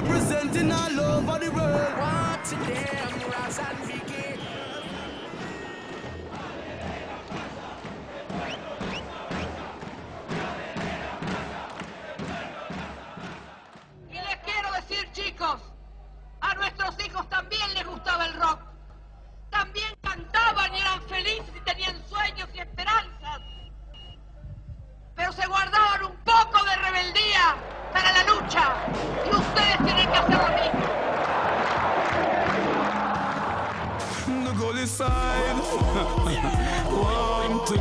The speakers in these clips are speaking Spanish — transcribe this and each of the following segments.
representing all over the world. What them, Raz and Vicky? Y les quiero decir, chicos, a nuestros hijos también les gustaba el rock. lucha. Y ustedes tienen que hacer lo mismo. The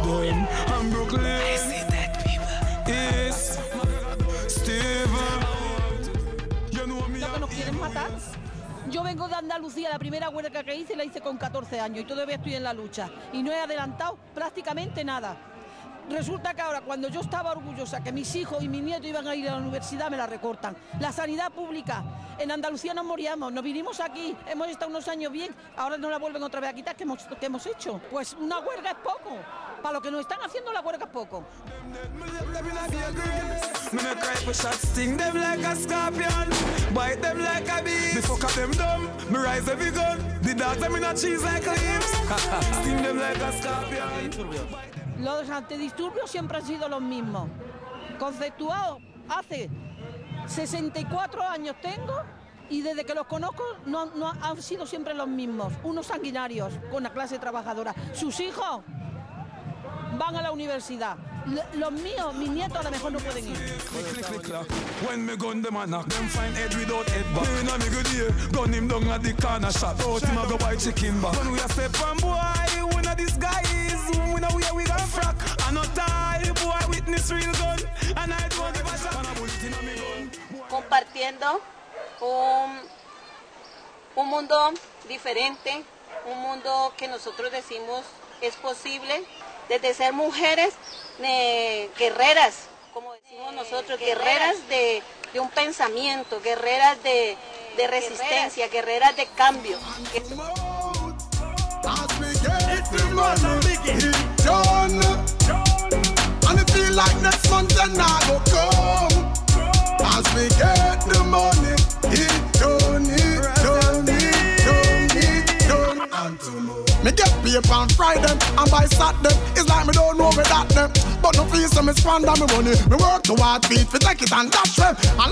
¿No quieren matar? Yo vengo de Andalucía, la primera huelga que hice la hice con 14 años y todavía estoy en la lucha. Y no he adelantado prácticamente nada. Resulta que ahora, cuando yo estaba orgullosa que mis hijos y mis nietos iban a ir a la universidad, me la recortan. La sanidad pública, en Andalucía nos moríamos, nos vinimos aquí, hemos estado unos años bien, ahora nos la vuelven otra vez a quitar. ¿Qué hemos, qué hemos hecho? Pues una huelga es poco. Para lo que nos están haciendo, la huelga es poco. Los antidisturbios siempre han sido los mismos. Conceptuados hace 64 años tengo y desde que los conozco no, no han sido siempre los mismos. Unos sanguinarios con la clase trabajadora. Sus hijos van a la universidad. Los míos, mis nietos a lo mejor no pueden ir. Click, click, click, clack. When me gun them a knock, them find head without head back. Me inna me good ear, gun him down at the corner shop. Out him a go buy chicken back. When we a step on boy, we know this guy is. We know where we got frack. I no tie, boy witness real gun. And I don't give a shot. Compartiendo un, un mundo diferente, un mundo que nosotros decimos es posible, desde ser mujeres eh, guerreras, como decimos nosotros, guerreras de, de un pensamiento, guerreras de, de resistencia, guerreras de cambio. Me get paper on Friday and by Saturday. It's like me don't know that them. But no feel so me squander me money. Me work too hard feet fi take it and dash them And